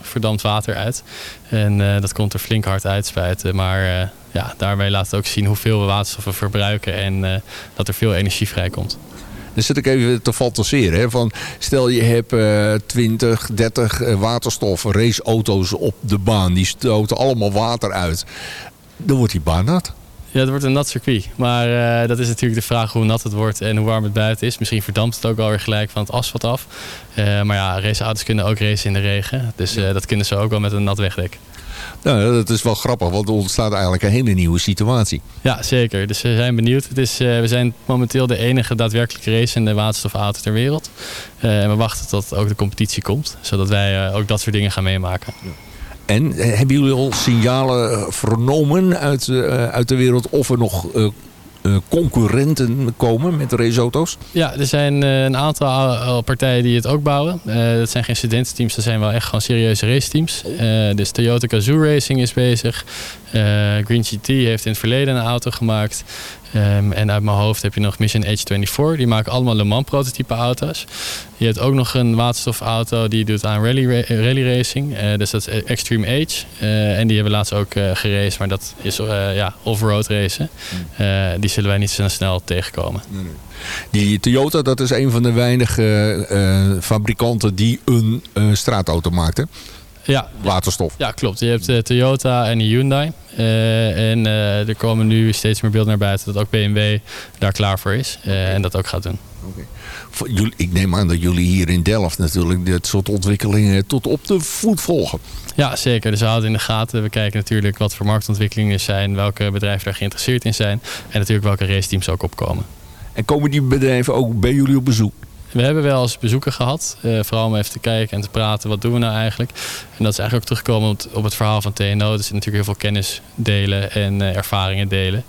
verdampt water uit. En dat komt er flink hard uitspuiten. Maar ja, daarmee laat het ook zien hoeveel we waterstoffen verbruiken en dat er veel energie vrijkomt. Dan zit ik even te fantaseren. Hè, van stel je hebt uh, 20, 30 uh, waterstof raceauto's op de baan. Die stoten allemaal water uit. Dan wordt die baan nat. Ja, het wordt een nat circuit. Maar uh, dat is natuurlijk de vraag hoe nat het wordt en hoe warm het buiten is. Misschien verdampt het ook alweer gelijk van het asfalt af. Uh, maar ja, raceauto's kunnen ook racen in de regen. Dus uh, dat kunnen ze ook wel met een nat wegdek. Nou, dat is wel grappig, want er ontstaat eigenlijk een hele nieuwe situatie. Ja, zeker. Dus we zijn benieuwd. Het is, we zijn momenteel de enige daadwerkelijke racende waterstofauto ter wereld. en we wachten tot ook de competitie komt, zodat wij ook dat soort dingen gaan meemaken. Ja. En hebben jullie al signalen vernomen uit, uit de wereld of er nog concurrenten komen met raceauto's? Ja, er zijn een aantal partijen die het ook bouwen. dat zijn geen studententeams, dat zijn wel echt gewoon serieuze raceteams. dus Toyota Gazoo Racing is bezig. Green GT heeft in het verleden een auto gemaakt. Um, en uit mijn hoofd heb je nog Mission H24. Die maken allemaal Le Mans prototype auto's. Je hebt ook nog een waterstofauto die doet aan rally, rally racing. Uh, dus dat is Extreme Age. Uh, en die hebben laatst ook uh, geraced. Maar dat is ja, off-road racen. Mm. die zullen wij niet zo snel tegenkomen. Nee, nee. Die Toyota, dat is een van de weinige fabrikanten die een straatauto maakt. Hè? Ja, waterstof. Ja, klopt. Je hebt uh, Toyota en Hyundai. Uh, en uh, er komen nu steeds meer beelden naar buiten dat ook BMW daar klaar voor is. Okay. En dat ook gaat doen. Okay. Ik neem aan dat jullie hier in Delft natuurlijk dit soort ontwikkelingen tot op de voet volgen. Ja, zeker. Dus we houden in de gaten. We kijken natuurlijk wat voor marktontwikkelingen er zijn, welke bedrijven daar geïnteresseerd in zijn. En natuurlijk welke raceteams ook opkomen. En komen die bedrijven ook bij jullie op bezoek? We hebben wel eens bezoeken gehad. Uh, vooral om even te kijken en te praten. Wat doen we nou eigenlijk? En dat is eigenlijk ook teruggekomen op het, verhaal van TNO. Zit natuurlijk heel veel kennis delen en uh, ervaringen delen.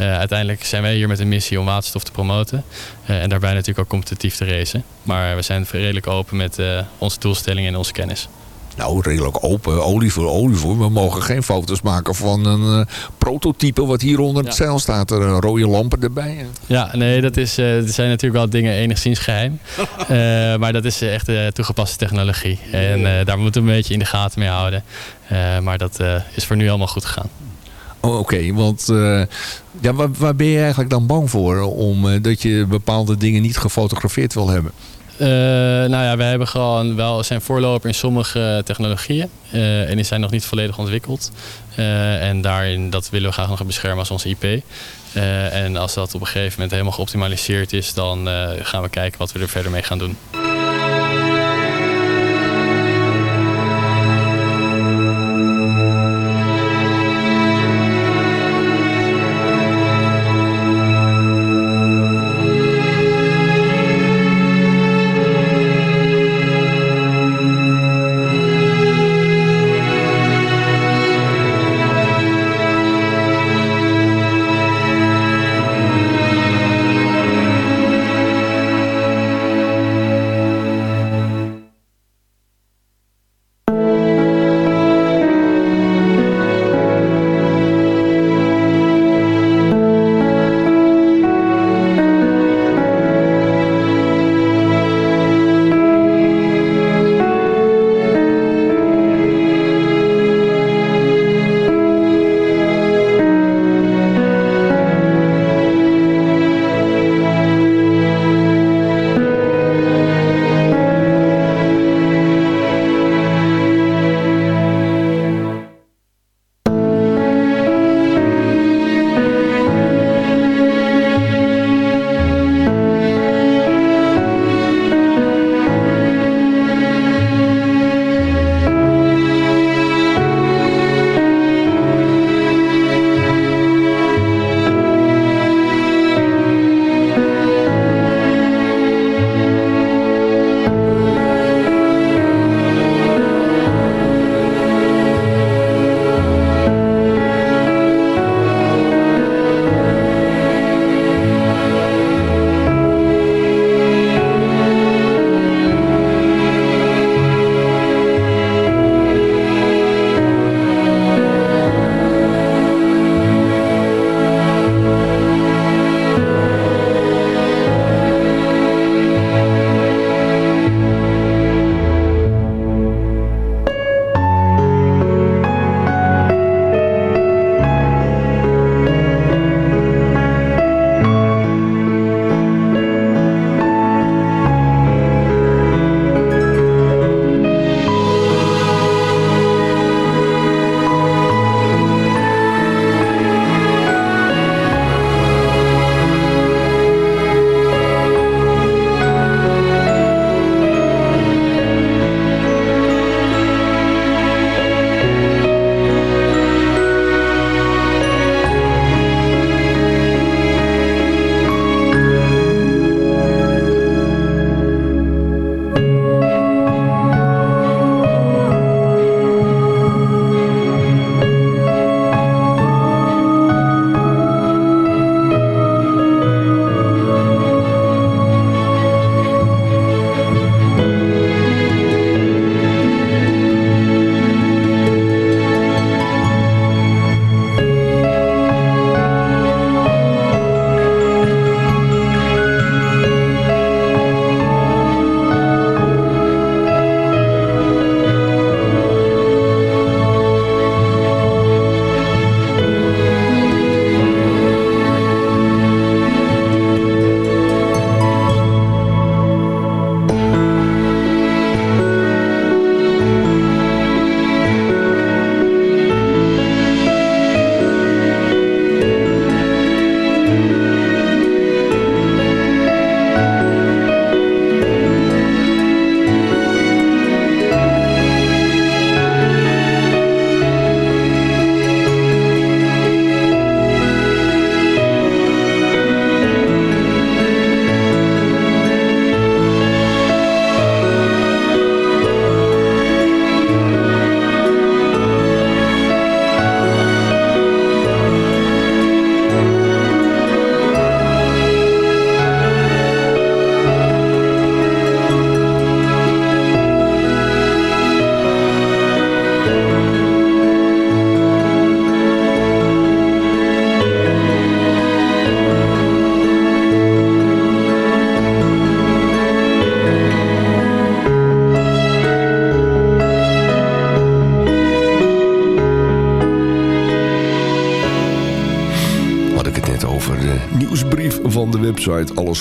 Uh, uiteindelijk zijn wij hier met een missie om waterstof te promoten. en daarbij natuurlijk ook competitief te racen. Maar we zijn redelijk open met onze doelstellingen en onze kennis. Nou, redelijk open. Olie voor olie voor. We mogen geen foto's maken van een uh, prototype wat hier onder het zeil staat. Er een rode lampen erbij. Ja, nee, dat is, uh, er zijn natuurlijk wel dingen enigszins geheim. uh, maar dat is echt toegepaste technologie. En daar moeten we een beetje in de gaten mee houden. maar dat is voor nu allemaal goed gegaan. Oh, Oké, okay, want ja, waar, waar, ben je eigenlijk dan bang voor? Omdat dat je bepaalde dingen niet gefotografeerd wil hebben? Uh, nou ja, we hebben gewoon wel zijn voorloper in sommige technologieën. Uh, en die zijn nog niet volledig ontwikkeld. Uh, en daarin dat willen we graag nog beschermen als onze IP. en als dat op een gegeven moment helemaal geoptimaliseerd is, dan gaan we kijken wat we er verder mee gaan doen.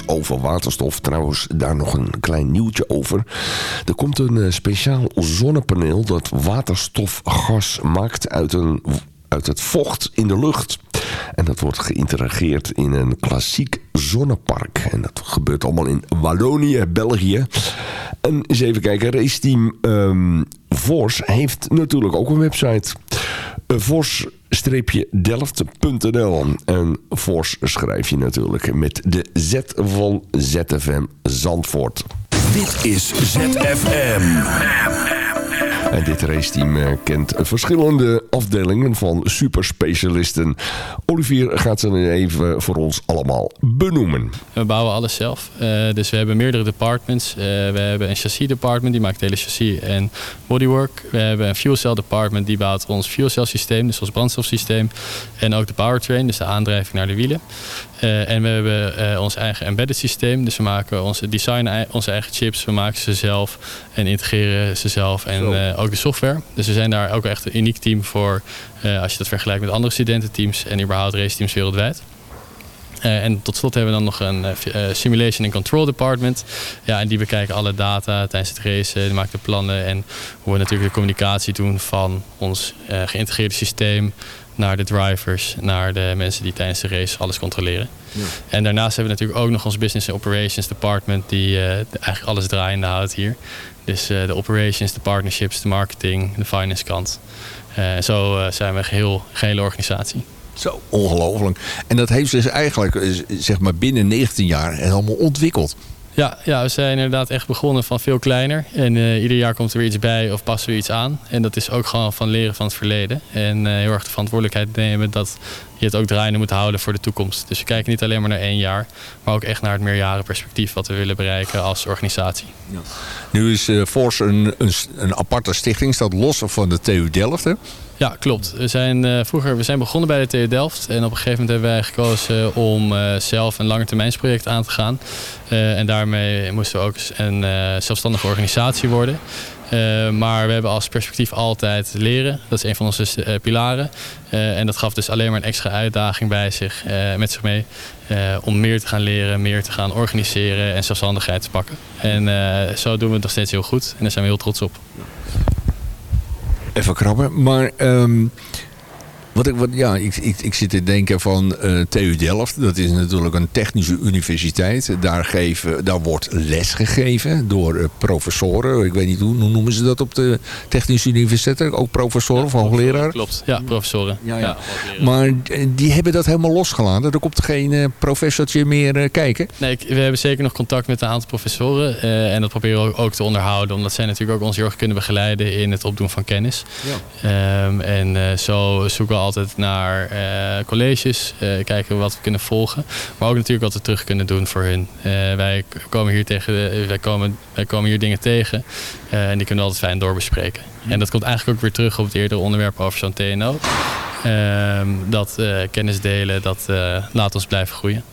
Over waterstof. Trouwens, daar nog een klein nieuwtje over. Er komt een eh, speciaal zonnepaneel dat waterstofgas maakt uit, een, uit het vocht in de lucht. En dat wordt geïntegreerd in een klassiek zonnepark. En dat gebeurt allemaal in Wallonië, België. En eens even kijken, raceteam um, Vors heeft natuurlijk ook een website. Uh, Vors-delft.nl En Vors schrijf je natuurlijk met de Z van ZFM Zandvoort. Dit is ZFM. En dit raceteam eh, kent verschillende afdelingen van superspecialisten. Olivier gaat ze even voor ons allemaal benoemen. We bouwen alles zelf. Uh, dus we hebben meerdere departments. Uh, we hebben een chassis department, die maakt hele chassis en bodywork. We hebben een fuel cell department, die bouwt ons fuel cell systeem, dus ons brandstofsysteem. En ook de powertrain, dus de aandrijving naar de wielen. Uh, en we hebben uh, ons eigen embedded systeem. Dus we maken onze design, onze eigen chips. We maken ze zelf en integreren ze zelf. En uh, ook de software. Dus we zijn daar ook echt een uniek team voor. als je dat vergelijkt met andere studententeams en überhaupt raceteams wereldwijd. Uh, en tot slot hebben we dan nog een uh, Simulation and Control Department. Ja, en die bekijken alle data tijdens het racen, die maken de plannen en hoe we natuurlijk de communicatie doen van ons uh, geïntegreerde systeem naar de drivers, naar de mensen die tijdens de race alles controleren. Ja. En daarnaast hebben we natuurlijk ook nog ons Business and Operations Department, die eigenlijk alles draaiende houdt hier. Dus de operations, de partnerships, de marketing, de finance kant. zo zijn we een geheel, gehele organisatie. Zo, ongelooflijk. En dat heeft zich eigenlijk zeg maar binnen 19 jaar helemaal ontwikkeld. Ja, ja, we zijn inderdaad echt begonnen van veel kleiner. En uh, ieder jaar komt er weer iets bij of passen we iets aan. En dat is ook gewoon van leren van het verleden. En uh, heel erg de verantwoordelijkheid nemen dat je het ook draaiende moet houden voor de toekomst. Dus we kijken niet alleen maar naar één jaar, maar ook echt naar het meerjarenperspectief wat we willen bereiken als organisatie. Ja. Nu is uh, Force een, een, een, aparte stichting, staat los van de TU Delft. Hè? Ja, klopt. We zijn, uh, vroeger we zijn begonnen bij de TU Delft. En op een gegeven moment hebben wij gekozen om uh, zelf een langetermijnsproject aan te gaan. En daarmee moesten we ook een zelfstandige organisatie worden. Uh, maar we hebben als perspectief altijd leren. Dat is een van onze uh, pilaren. Uh, en dat gaf dus alleen maar een extra uitdaging bij zich, met zich mee. om meer te gaan leren, meer te gaan organiseren en zelfstandigheid te pakken. En zo doen we het nog steeds heel goed. En daar zijn we heel trots op. Even krabben. Maar um, wat ik, wat, ja, ik, ik, ik zit te denken van uh, TU Delft. Dat is natuurlijk een technische universiteit. Daar, geven, daar wordt les gegeven door uh, professoren. Ik weet niet hoe, hoe noemen ze dat op de technische universiteit. Ook professoren ja, of hoogleraar? Klopt, ja, professoren. Ja, ja. ja maar die hebben dat helemaal losgelaten. Er komt geen uh, professortje meer kijken? Nee, we hebben zeker nog contact met een aantal professoren. en dat proberen we ook te onderhouden. Omdat zij natuurlijk ook ons heel erg kunnen begeleiden in het opdoen van kennis. Ja. Um, en zo zoeken we altijd naar uh, colleges, uh, kijken wat we kunnen volgen. Maar ook natuurlijk wat we terug kunnen doen voor hun. Uh, wij, komen hier tegen, wij, komen, wij komen hier dingen tegen en die kunnen we altijd fijn doorbespreken. En dat komt eigenlijk ook weer terug op het eerdere onderwerp over zo'n TNO. Ehm, dat kennis delen, dat laat ons blijven groeien.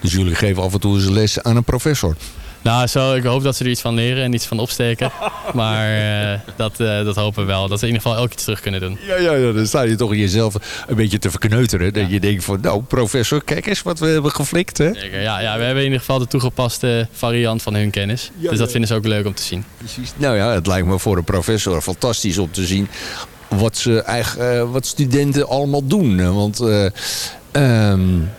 Dus jullie geven af en toe eens les aan een professor? Nou, zo, ik hoop dat ze er iets van leren en iets van opsteken. Maar uh, dat, uh, dat hopen we wel. Dat ze in ieder geval elk iets terug kunnen doen. Ja, ja, ja dan sta je toch jezelf een beetje te verkneuteren. Dat je denkt van, nou professor, kijk eens wat we hebben geflikt. Hè? Zeker, ja, ja, we hebben in ieder geval de toegepaste variant van hun kennis. Ja, dus dat vinden ze ook leuk om te zien. Precies. Nou ja, het lijkt me voor een professor fantastisch om te zien wat, ze eigen, uh, wat studenten allemaal doen. Want um,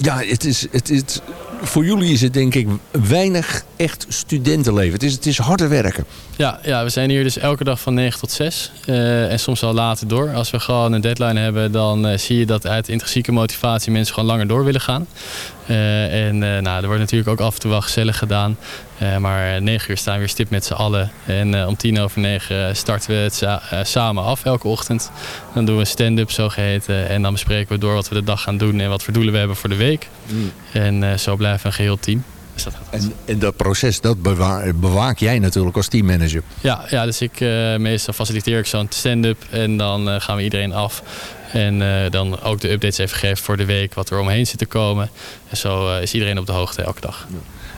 ja, het is, het is voor jullie is het denk ik weinig echt studentenleven. Het is, het is harder werken. Ja, ja, we zijn hier dus elke dag van 9 tot 6. Uh, en soms al later door. Als we gewoon een deadline hebben, dan uh, zie je dat uit intrinsieke motivatie mensen gewoon langer door willen gaan. Uh, en nou, er wordt natuurlijk ook af en toe wel gezellig gedaan. Maar 9 uur staan we weer stip met z'n allen. En om tien over negen starten we het sa samen af elke ochtend. Dan doen we stand-up zogeheten. En dan bespreken we door wat we de dag gaan doen en wat voor doelen we hebben voor de week. Mm. En zo blijven we een geheel team. Dus dat en, en, dat proces, dat bewaak, bewaak jij natuurlijk als teammanager? Ja, ja dus ik, meestal faciliteer ik zo'n stand-up en dan gaan we iedereen af. En uh, dan ook de updates even geven voor de week, wat er omheen zit te komen. En zo is iedereen op de hoogte elke dag.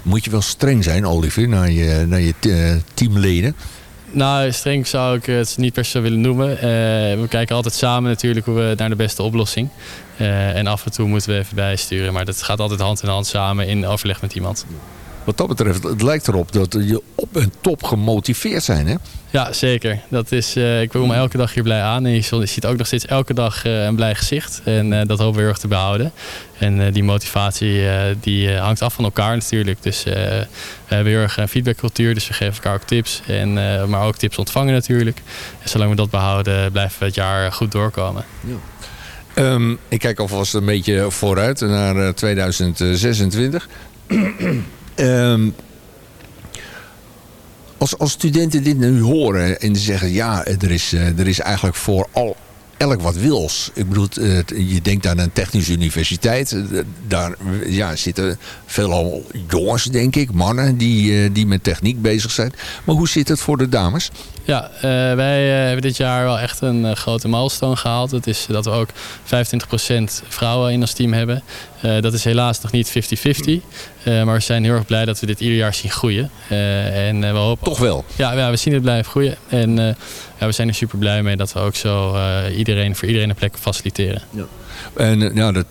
Moet je wel streng zijn, Olivier, naar je, naar je teamleden? Nou, streng zou ik het niet per se willen noemen. Uh, we kijken altijd samen natuurlijk hoe we naar de beste oplossing. Uh, en af en toe moeten we even bijsturen. Maar dat gaat altijd hand in hand samen in overleg met iemand. Wat dat betreft, het lijkt erop dat je op en top gemotiveerd zijn, hè? Ja, zeker. Dat is, uh, ik voel me elke dag hier blij aan. En je ziet ook nog steeds elke dag uh, een blij gezicht. En uh, dat hopen we heel erg te behouden. En die motivatie die, hangt af van elkaar natuurlijk. Dus we hebben heel erg een feedbackcultuur. Dus we geven elkaar ook tips. En, maar ook tips ontvangen natuurlijk. En zolang we dat behouden, blijven we het jaar goed doorkomen. Ja. Um, ik kijk alvast een beetje vooruit naar 2026. Um, als, als studenten dit nu horen en zeggen... ja, er is, er is eigenlijk voor al, elk wat wils. Ik bedoel, je denkt aan een technische universiteit. Daar ja, zitten veelal jongens, denk ik, mannen die, die met techniek bezig zijn. Maar hoe zit het voor de dames? Ja, wij hebben dit jaar wel echt een grote milestone gehaald. Dat is dat we ook 25% vrouwen in ons team hebben. Dat is helaas nog niet 50-50. maar we zijn heel erg blij dat we dit ieder jaar zien groeien. en we hopen... Toch wel? Ja, ja, we zien het blijven groeien. En ja, we zijn er super blij mee dat we ook zo iedereen, voor iedereen een plek faciliteren. Ja. En ja, de,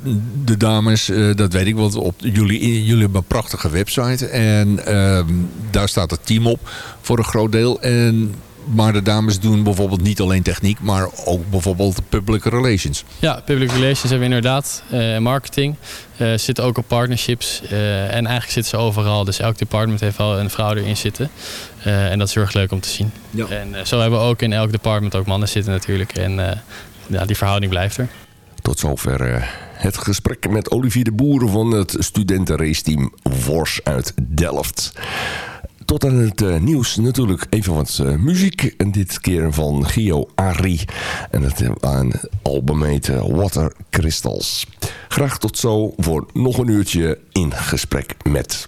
de dames, dat weet ik, want op jullie, jullie hebben een prachtige website. En ehm, daar staat het team op voor een groot deel. En maar de dames doen bijvoorbeeld niet alleen techniek, maar ook bijvoorbeeld public relations. Ja, public relations hebben we inderdaad. Uh, marketing. Uh, zitten ook op partnerships. Uh, en eigenlijk zitten ze overal. Dus elk department heeft wel een vrouw erin zitten. en dat is heel erg leuk om te zien. Ja. En zo hebben we ook in elk department ook mannen zitten natuurlijk. En ja, die verhouding blijft er. Tot zover het gesprek met Olivier de Boer van het studentenraceteam Vors uit Delft. Tot aan het uh, nieuws natuurlijk even wat uh, muziek. En dit keer van Gio Ari. En het uh, album heet Water Crystals. Graag tot zo voor nog een uurtje in gesprek met...